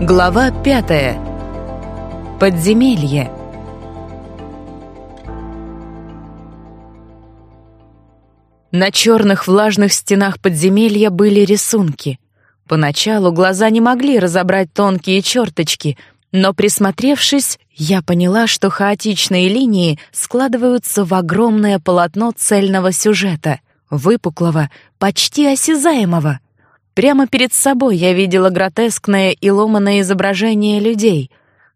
Глава пятая. Подземелье. На черных влажных стенах подземелья были рисунки. Поначалу глаза не могли разобрать тонкие черточки, но присмотревшись, я поняла, что хаотичные линии складываются в огромное полотно цельного сюжета, выпуклого, почти осязаемого — Прямо перед собой я видела гротескное и ломаное изображение людей.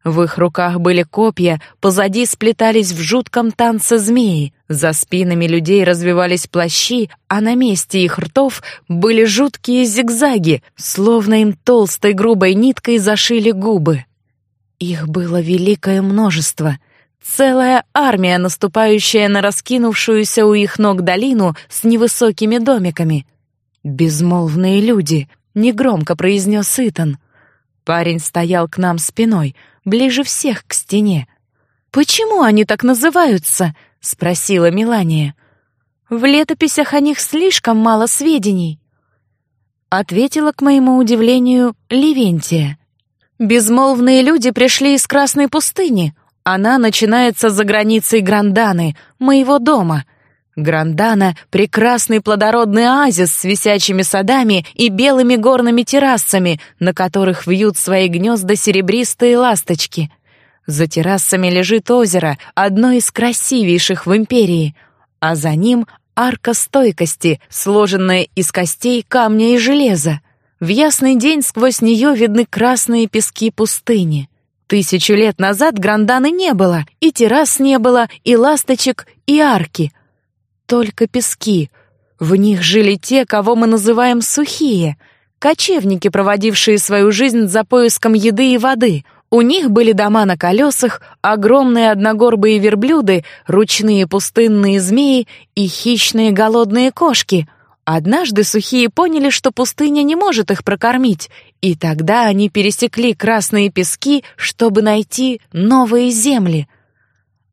В их руках были копья, позади сплетались в жутком танце змеи, за спинами людей развивались плащи, а на месте их ртов были жуткие зигзаги, словно им толстой грубой ниткой зашили губы. Их было великое множество — Целая армия, наступающая на раскинувшуюся у их ног долину с невысокими домиками. «Безмолвные люди», — негромко произнес Итан. Парень стоял к нам спиной, ближе всех к стене. «Почему они так называются?» — спросила Мелания. «В летописях о них слишком мало сведений». Ответила, к моему удивлению, Левентия. «Безмолвные люди пришли из Красной пустыни. Она начинается за границей Гранданы, моего дома. Грандана — прекрасный плодородный оазис с висячими садами и белыми горными террасами, на которых вьют свои гнезда серебристые ласточки. За террасами лежит озеро, одно из красивейших в империи, а за ним арка стойкости, сложенная из костей, камня и железа. В ясный день сквозь нее видны красные пески пустыни. Тысячу лет назад Гранданы не было, и террас не было, и ласточек, и арки — только пески. В них жили те, кого мы называем сухие, кочевники, проводившие свою жизнь за поиском еды и воды. У них были дома на колесах, огромные одногорбые верблюды, ручные пустынные змеи и хищные голодные кошки. Однажды сухие поняли, что пустыня не может их прокормить, и тогда они пересекли красные пески, чтобы найти новые земли.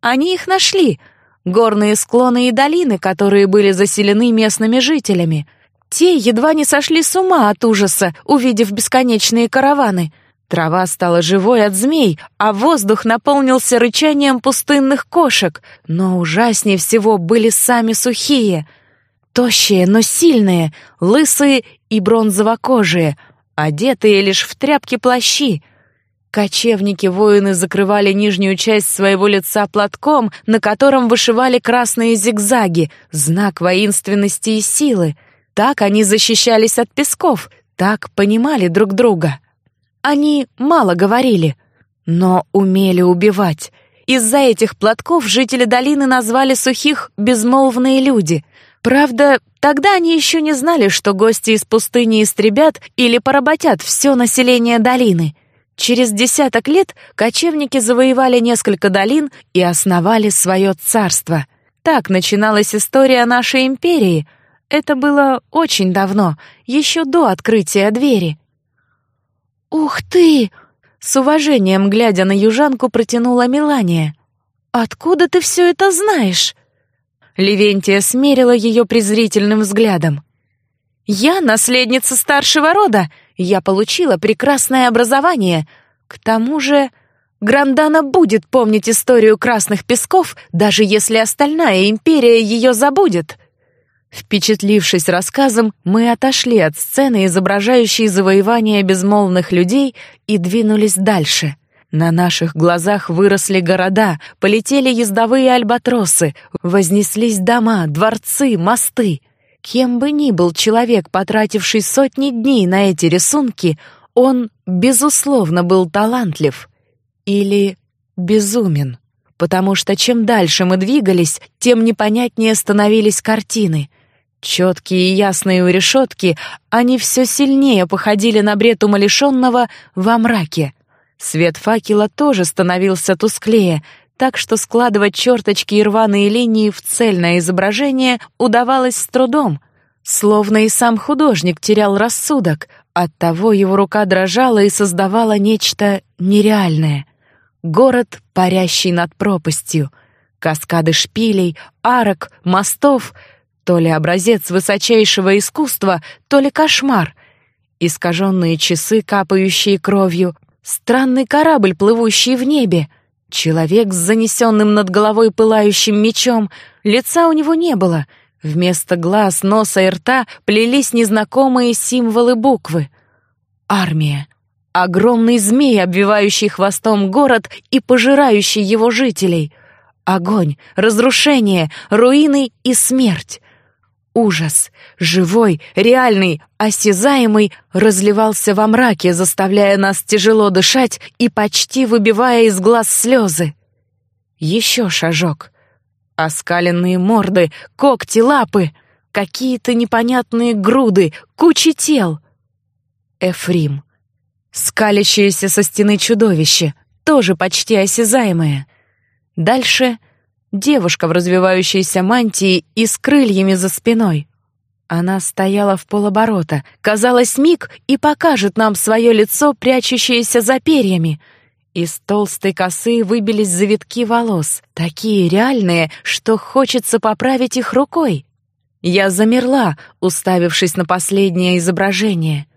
Они их нашли — горные склоны и долины, которые были заселены местными жителями. Те едва не сошли с ума от ужаса, увидев бесконечные караваны. Трава стала живой от змей, а воздух наполнился рычанием пустынных кошек. Но ужаснее всего были сами сухие. Тощие, но сильные, лысые и бронзово-кожие, одетые лишь в тряпки-плащи — Кочевники-воины закрывали нижнюю часть своего лица платком, на котором вышивали красные зигзаги, знак воинственности и силы. Так они защищались от песков, так понимали друг друга. Они мало говорили, но умели убивать. Из-за этих платков жители долины назвали сухих «безмолвные люди». Правда, тогда они еще не знали, что гости из пустыни истребят или поработят все население долины — Через десяток лет кочевники завоевали несколько долин и основали свое царство. Так начиналась история нашей империи. Это было очень давно, еще до открытия двери. «Ух ты!» — с уважением глядя на южанку протянула Мелания. «Откуда ты все это знаешь?» Левентия смерила ее презрительным взглядом. «Я наследница старшего рода я получила прекрасное образование. К тому же, Грандана будет помнить историю Красных Песков, даже если остальная империя ее забудет. Впечатлившись рассказом, мы отошли от сцены, изображающей завоевание безмолвных людей, и двинулись дальше. На наших глазах выросли города, полетели ездовые альбатросы, вознеслись дома, дворцы, мосты — Кем бы ни был человек, потративший сотни дней на эти рисунки, он, безусловно, был талантлив или безумен, потому что чем дальше мы двигались, тем непонятнее становились картины. Четкие и ясные у решетки, они все сильнее походили на бред умалишенного во мраке. Свет факела тоже становился тусклее — так что складывать черточки и рваные линии в цельное изображение удавалось с трудом, словно и сам художник терял рассудок, оттого его рука дрожала и создавала нечто нереальное. Город, парящий над пропастью, каскады шпилей, арок, мостов, то ли образец высочайшего искусства, то ли кошмар, искаженные часы, капающие кровью, Странный корабль, плывущий в небе. Человек с занесенным над головой пылающим мечом. Лица у него не было. Вместо глаз, носа и рта плелись незнакомые символы буквы. Армия. Огромный змей, обвивающий хвостом город и пожирающий его жителей. Огонь, разрушение, руины и смерть. Ужас, живой, реальный, осязаемый, разливался во мраке, заставляя нас тяжело дышать и почти выбивая из глаз слезы. Еще шажок. Оскаленные морды, когти, лапы, какие-то непонятные груды, кучи тел. Эфрим. Скалящееся со стены чудовище, тоже почти осязаемое. Дальше девушка в развивающейся мантии и с крыльями за спиной. Она стояла в полоборота, казалось, миг и покажет нам свое лицо, прячущееся за перьями. Из толстой косы выбились завитки волос, такие реальные, что хочется поправить их рукой. Я замерла, уставившись на последнее изображение.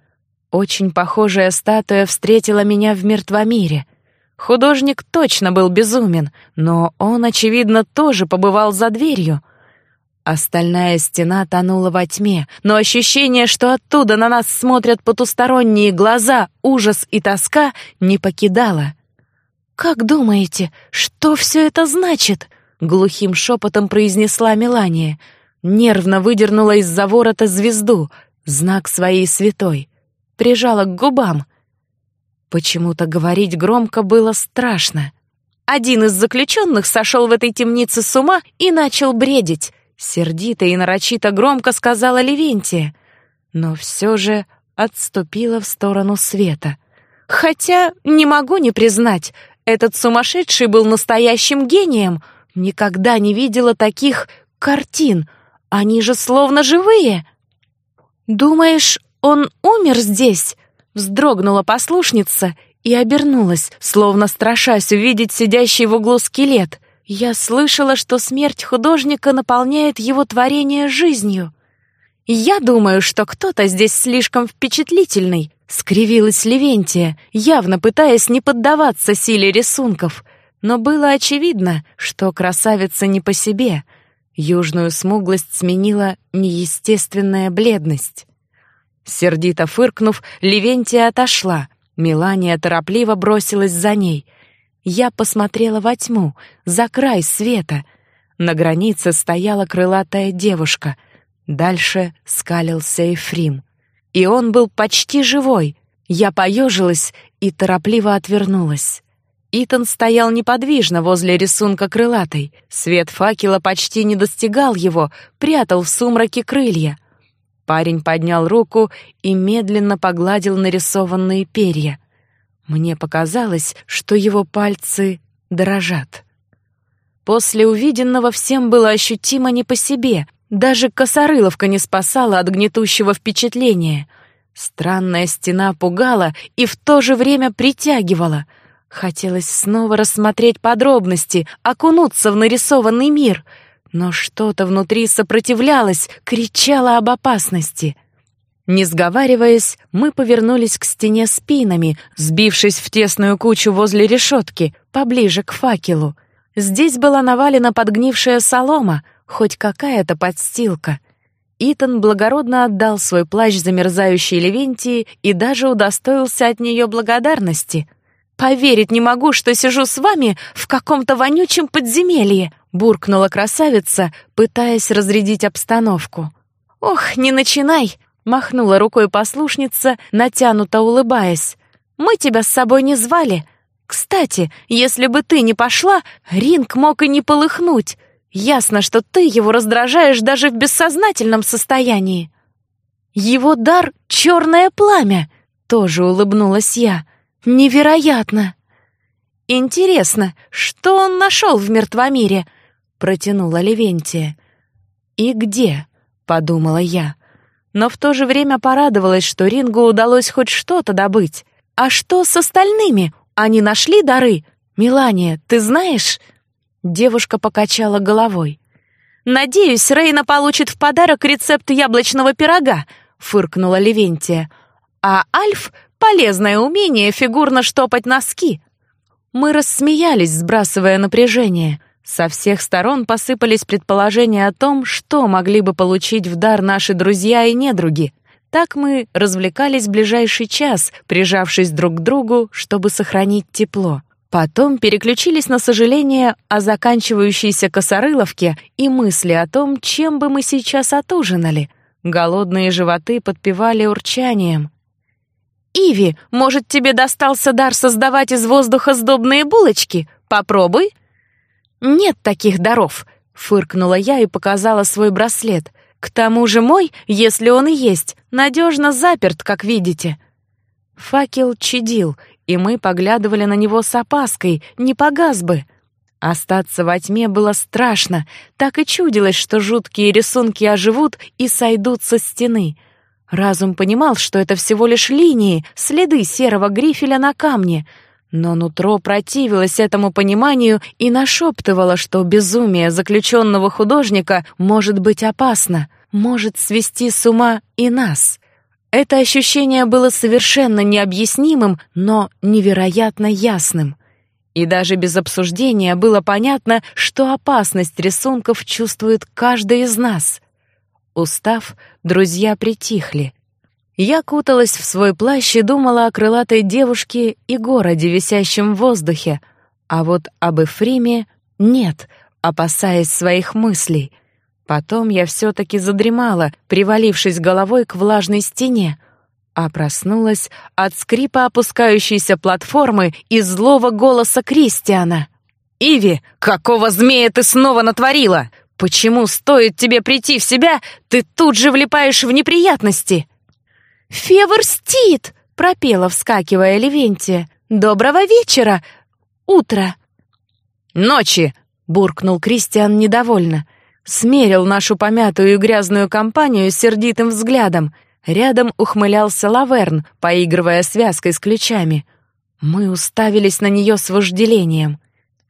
Очень похожая статуя встретила меня в мертвомире. Художник точно был безумен, но он, очевидно, тоже побывал за дверью. Остальная стена тонула во тьме, но ощущение, что оттуда на нас смотрят потусторонние глаза, ужас и тоска, не покидало. «Как думаете, что все это значит?» — глухим шепотом произнесла Мелания. Нервно выдернула из-за ворота звезду, знак своей святой прижала к губам. Почему-то говорить громко было страшно. Один из заключенных сошел в этой темнице с ума и начал бредить. Сердито и нарочито громко сказала Левентия. Но все же отступила в сторону света. Хотя не могу не признать, этот сумасшедший был настоящим гением. Никогда не видела таких картин. Они же словно живые. Думаешь, «Он умер здесь!» — вздрогнула послушница и обернулась, словно страшась увидеть сидящий в углу скелет. Я слышала, что смерть художника наполняет его творение жизнью. «Я думаю, что кто-то здесь слишком впечатлительный», — скривилась Левентия, явно пытаясь не поддаваться силе рисунков. Но было очевидно, что красавица не по себе. Южную смуглость сменила неестественная бледность. Сердито фыркнув, Левентия отошла. Мелания торопливо бросилась за ней. Я посмотрела во тьму, за край света. На границе стояла крылатая девушка. Дальше скалился Ефрим. И он был почти живой. Я поежилась и торопливо отвернулась. Итан стоял неподвижно возле рисунка крылатой. Свет факела почти не достигал его, прятал в сумраке крылья. Парень поднял руку и медленно погладил нарисованные перья. Мне показалось, что его пальцы дрожат. После увиденного всем было ощутимо не по себе. Даже косорыловка не спасала от гнетущего впечатления. Странная стена пугала и в то же время притягивала. Хотелось снова рассмотреть подробности, окунуться в нарисованный мир — но что-то внутри сопротивлялось, кричало об опасности. Не сговариваясь, мы повернулись к стене спинами, сбившись в тесную кучу возле решетки, поближе к факелу. Здесь была навалена подгнившая солома, хоть какая-то подстилка. Итан благородно отдал свой плащ замерзающей Левентии и даже удостоился от нее благодарности. «Поверить не могу, что сижу с вами в каком-то вонючем подземелье!» буркнула красавица, пытаясь разрядить обстановку. «Ох, не начинай!» — махнула рукой послушница, натянуто улыбаясь. «Мы тебя с собой не звали. Кстати, если бы ты не пошла, ринг мог и не полыхнуть. Ясно, что ты его раздражаешь даже в бессознательном состоянии». «Его дар — черное пламя!» — тоже улыбнулась я. «Невероятно!» «Интересно, что он нашел в мертвомире?» протянула Левентия. «И где?» — подумала я. Но в то же время порадовалась, что Рингу удалось хоть что-то добыть. «А что с остальными? Они нашли дары? Милания, ты знаешь?» Девушка покачала головой. «Надеюсь, Рейна получит в подарок рецепт яблочного пирога», — фыркнула Левентия. «А Альф полезное умение фигурно штопать носки. Мы рассмеялись, сбрасывая напряжение. Со всех сторон посыпались предположения о том, что могли бы получить в дар наши друзья и недруги. Так мы развлекались ближайший час, прижавшись друг к другу, чтобы сохранить тепло. Потом переключились на сожаление о заканчивающейся косорыловке и мысли о том, чем бы мы сейчас отужинали. Голодные животы подпевали урчанием. «Иви, может, тебе достался дар создавать из воздуха сдобные булочки? Попробуй!» «Нет таких даров», — фыркнула я и показала свой браслет. «К тому же мой, если он и есть, надежно заперт, как видите». Факел чадил, и мы поглядывали на него с опаской, не погас бы. Остаться во тьме было страшно, так и чудилось, что жуткие рисунки оживут и сойдут со стены — Разум понимал, что это всего лишь линии, следы серого грифеля на камне, но нутро противилось этому пониманию и нашептывало, что безумие заключенного художника может быть опасно, может свести с ума и нас. Это ощущение было совершенно необъяснимым, но невероятно ясным. И даже без обсуждения было понятно, что опасность рисунков чувствует каждый из нас. Устав, друзья притихли. Я куталась в свой плащ и думала о крылатой девушке и городе, висящем в воздухе, а вот об Эфриме нет, опасаясь своих мыслей. Потом я все-таки задремала, привалившись головой к влажной стене, а проснулась от скрипа опускающейся платформы и злого голоса Кристиана. «Иви, какого змея ты снова натворила? Почему стоит тебе прийти в себя, ты тут же влипаешь в неприятности?» «Февр стит!» — пропела, вскакивая Левентия. «Доброго вечера! Утро!» «Ночи!» — буркнул Кристиан недовольно. Смерил нашу помятую и грязную компанию сердитым взглядом. Рядом ухмылялся Лаверн, поигрывая связкой с ключами. Мы уставились на нее с вожделением.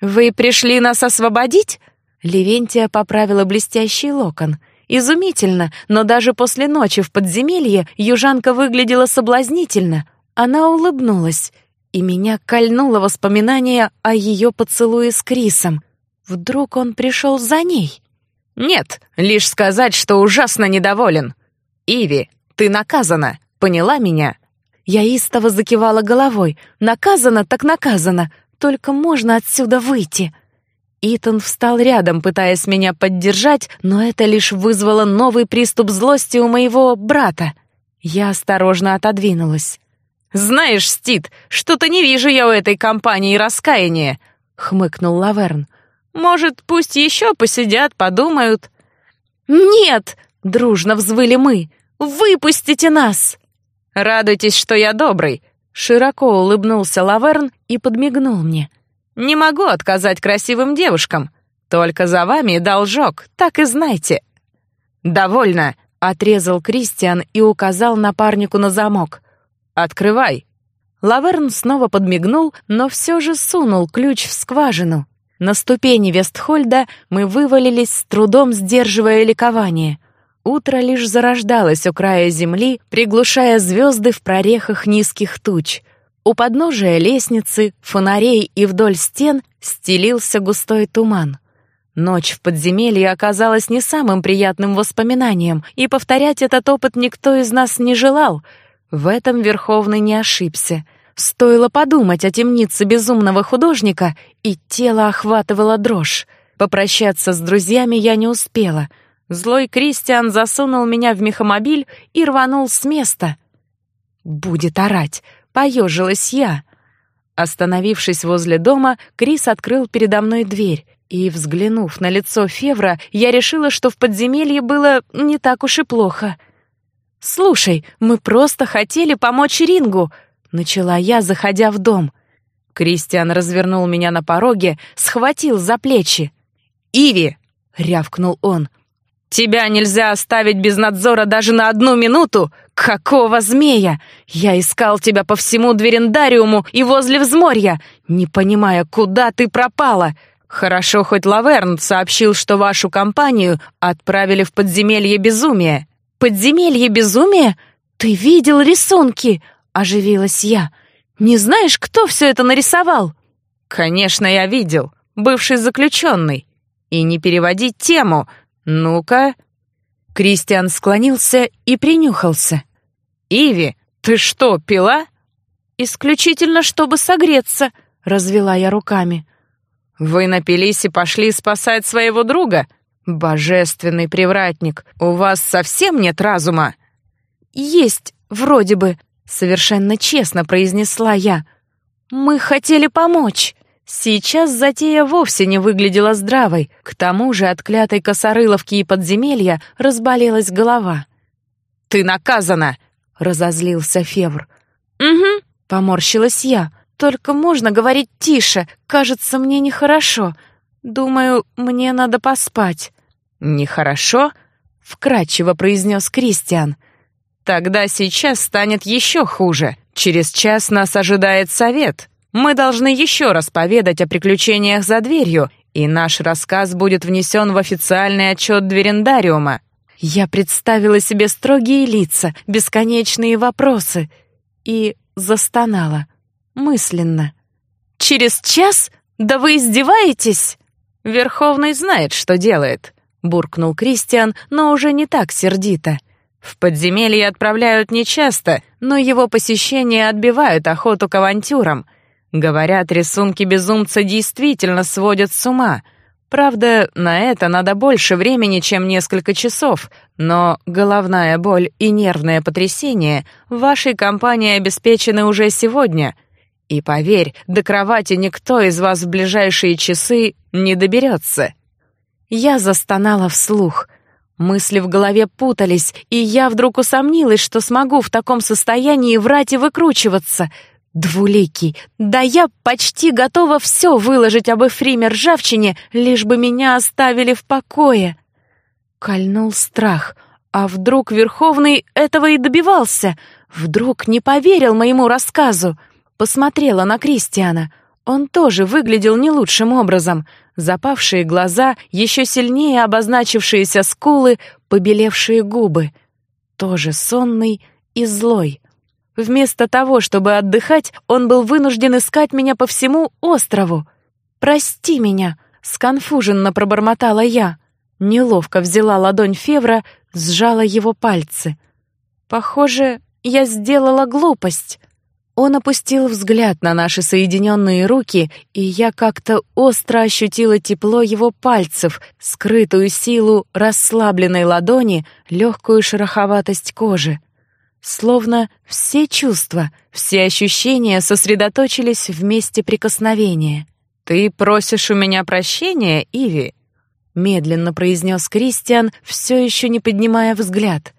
«Вы пришли нас освободить?» Левентия поправила блестящий локон. Изумительно, но даже после ночи в подземелье южанка выглядела соблазнительно. Она улыбнулась, и меня кольнуло воспоминание о ее поцелуе с Крисом. Вдруг он пришел за ней? «Нет, лишь сказать, что ужасно недоволен. Иви, ты наказана, поняла меня?» Я истово закивала головой. «Наказана так наказана, только можно отсюда выйти». Итан встал рядом, пытаясь меня поддержать, но это лишь вызвало новый приступ злости у моего брата. Я осторожно отодвинулась. «Знаешь, Стит, что-то не вижу я у этой компании раскаяния», — хмыкнул Лаверн. «Может, пусть еще посидят, подумают». «Нет!» — дружно взвыли мы. «Выпустите нас!» «Радуйтесь, что я добрый», — широко улыбнулся Лаверн и подмигнул мне. Не могу отказать красивым девушкам. Только за вами должок, так и знайте». «Довольно», — отрезал Кристиан и указал напарнику на замок. «Открывай». Лаверн снова подмигнул, но все же сунул ключ в скважину. На ступени Вестхольда мы вывалились с трудом, сдерживая ликование. Утро лишь зарождалось у края земли, приглушая звезды в прорехах низких туч — у подножия лестницы, фонарей и вдоль стен стелился густой туман. Ночь в подземелье оказалась не самым приятным воспоминанием, и повторять этот опыт никто из нас не желал. В этом Верховный не ошибся. Стоило подумать о темнице безумного художника, и тело охватывало дрожь. Попрощаться с друзьями я не успела. Злой Кристиан засунул меня в мехомобиль и рванул с места. «Будет орать!» Поежилась я. Остановившись возле дома, Крис открыл передо мной дверь, и, взглянув на лицо Февра, я решила, что в подземелье было не так уж и плохо. «Слушай, мы просто хотели помочь Рингу», — начала я, заходя в дом. Кристиан развернул меня на пороге, схватил за плечи. «Иви!» — рявкнул он. «Тебя нельзя оставить без надзора даже на одну минуту! Какого змея? Я искал тебя по всему Дверендариуму и возле взморья, не понимая, куда ты пропала. Хорошо, хоть Лаверн сообщил, что вашу компанию отправили в подземелье безумия». «Подземелье безумия? Ты видел рисунки?» оживилась я. «Не знаешь, кто все это нарисовал?» «Конечно, я видел. Бывший заключенный. И не переводить тему. Ну-ка...» Кристиан склонился и принюхался. «Иви, ты что, пила?» «Исключительно, чтобы согреться», — развела я руками. «Вы напились и пошли спасать своего друга? Божественный привратник, у вас совсем нет разума?» «Есть, вроде бы», — совершенно честно произнесла я. «Мы хотели помочь». Сейчас затея вовсе не выглядела здравой, к тому же от клятой косорыловки и подземелья разболелась голова. «Ты наказана!» — разозлился Февр. «Угу», — поморщилась я. «Только можно говорить тише, кажется, мне нехорошо. Думаю, мне надо поспать». «Нехорошо?» — вкратчиво произнес Кристиан. «Тогда сейчас станет еще хуже. Через час нас ожидает совет. Мы должны еще раз поведать о приключениях за дверью, и наш рассказ будет внесен в официальный отчет Дверендариума. Я представила себе строгие лица, бесконечные вопросы и застонала. Мысленно. «Через час? Да вы издеваетесь?» «Верховный знает, что делает», — буркнул Кристиан, но уже не так сердито. «В подземелье отправляют нечасто, но его посещения отбивают охоту к авантюрам. Говорят, рисунки безумца действительно сводят с ума. Правда, на это надо больше времени, чем несколько часов, но головная боль и нервное потрясение вашей компании обеспечены уже сегодня. И поверь, до кровати никто из вас в ближайшие часы не доберется. Я застонала вслух. Мысли в голове путались, и я вдруг усомнилась, что смогу в таком состоянии врать и выкручиваться — Двуликий, да я почти готова все выложить об Эфриме Ржавчине, лишь бы меня оставили в покое. Кольнул страх. А вдруг Верховный этого и добивался? Вдруг не поверил моему рассказу? Посмотрела на Кристиана. Он тоже выглядел не лучшим образом. Запавшие глаза, еще сильнее обозначившиеся скулы, побелевшие губы. Тоже сонный и злой. Вместо того, чтобы отдыхать, он был вынужден искать меня по всему острову. «Прости меня», — сконфуженно пробормотала я. Неловко взяла ладонь Февра, сжала его пальцы. «Похоже, я сделала глупость». Он опустил взгляд на наши соединенные руки, и я как-то остро ощутила тепло его пальцев, скрытую силу расслабленной ладони, легкую шероховатость кожи. Словно все чувства, все ощущения сосредоточились в месте прикосновения. «Ты просишь у меня прощения, Иви?» — медленно произнес Кристиан, все еще не поднимая взгляд.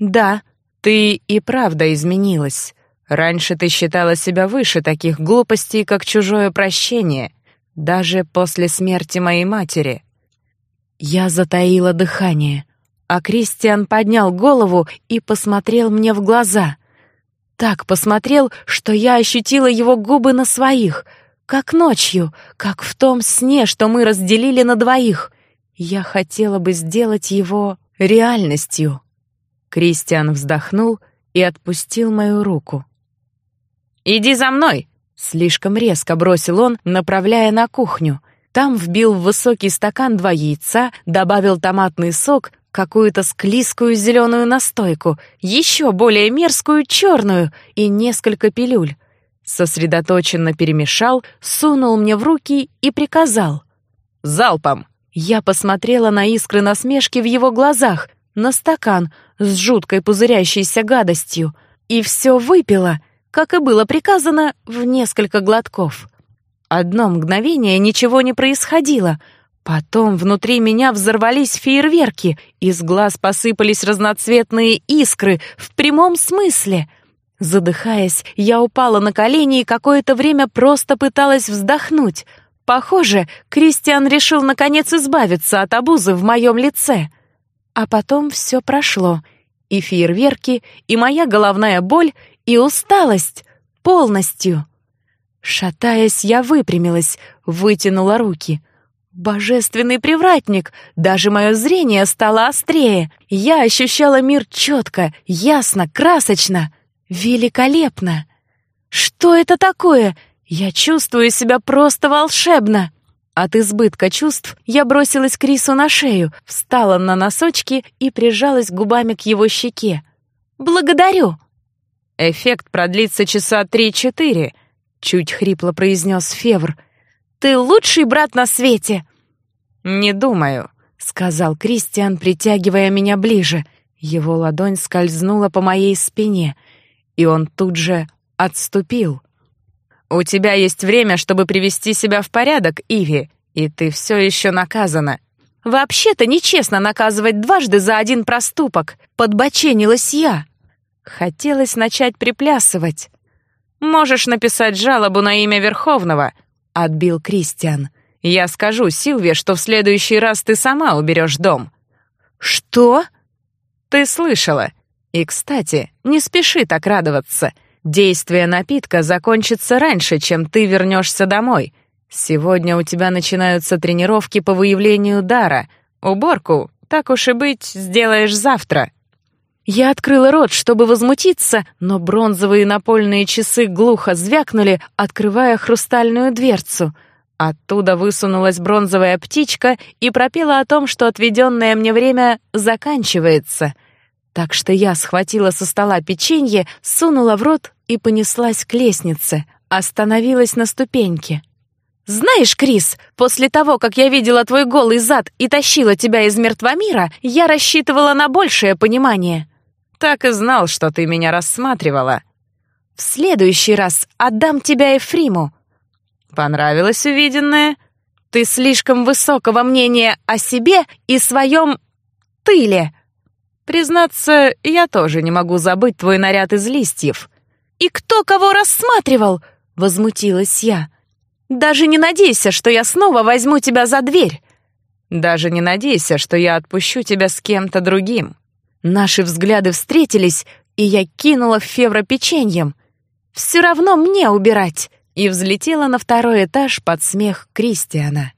«Да, ты и правда изменилась. Раньше ты считала себя выше таких глупостей, как чужое прощение, даже после смерти моей матери». Я затаила дыхание а Кристиан поднял голову и посмотрел мне в глаза. Так посмотрел, что я ощутила его губы на своих, как ночью, как в том сне, что мы разделили на двоих. Я хотела бы сделать его реальностью. Кристиан вздохнул и отпустил мою руку. «Иди за мной!» — слишком резко бросил он, направляя на кухню. Там вбил в высокий стакан два яйца, добавил томатный сок, какую-то склизкую зеленую настойку, еще более мерзкую черную и несколько пилюль. Сосредоточенно перемешал, сунул мне в руки и приказал. «Залпом!» Я посмотрела на искры насмешки в его глазах, на стакан с жуткой пузырящейся гадостью, и все выпила, как и было приказано, в несколько глотков. Одно мгновение ничего не происходило — Потом внутри меня взорвались фейерверки, из глаз посыпались разноцветные искры в прямом смысле. Задыхаясь, я упала на колени и какое-то время просто пыталась вздохнуть. Похоже, Кристиан решил наконец избавиться от обузы в моем лице. А потом все прошло. И фейерверки, и моя головная боль, и усталость. Полностью. Шатаясь, я выпрямилась, вытянула руки — Божественный привратник! Даже мое зрение стало острее. Я ощущала мир четко, ясно, красочно. Великолепно! Что это такое? Я чувствую себя просто волшебно. От избытка чувств я бросилась Крису на шею, встала на носочки и прижалась губами к его щеке. «Благодарю!» «Эффект продлится часа три-четыре», — чуть хрипло произнес Февр. «Ты лучший брат на свете!» «Не думаю», — сказал Кристиан, притягивая меня ближе. Его ладонь скользнула по моей спине, и он тут же отступил. «У тебя есть время, чтобы привести себя в порядок, Иви, и ты все еще наказана». «Вообще-то нечестно наказывать дважды за один проступок», — подбоченилась я. Хотелось начать приплясывать. «Можешь написать жалобу на имя Верховного», — отбил Кристиан. «Я скажу Силве, что в следующий раз ты сама уберешь дом». «Что?» «Ты слышала. И, кстати, не спеши так радоваться. Действие напитка закончится раньше, чем ты вернешься домой. Сегодня у тебя начинаются тренировки по выявлению дара. Уборку, так уж и быть, сделаешь завтра». Я открыла рот, чтобы возмутиться, но бронзовые напольные часы глухо звякнули, открывая хрустальную дверцу. Оттуда высунулась бронзовая птичка и пропела о том, что отведенное мне время заканчивается — так что я схватила со стола печенье, сунула в рот и понеслась к лестнице, остановилась на ступеньке. «Знаешь, Крис, после того, как я видела твой голый зад и тащила тебя из мертвомира, я рассчитывала на большее понимание». «Так и знал, что ты меня рассматривала». «В следующий раз отдам тебя Эфриму». «Понравилось увиденное?» «Ты слишком высокого мнения о себе и своем тыле». Признаться, я тоже не могу забыть твой наряд из листьев. И кто кого рассматривал? возмутилась я. Даже не надейся, что я снова возьму тебя за дверь. Даже не надейся, что я отпущу тебя с кем-то другим. Наши взгляды встретились, и я кинула в Февра печеньем. Все равно мне убирать, и взлетела на второй этаж под смех Кристиана.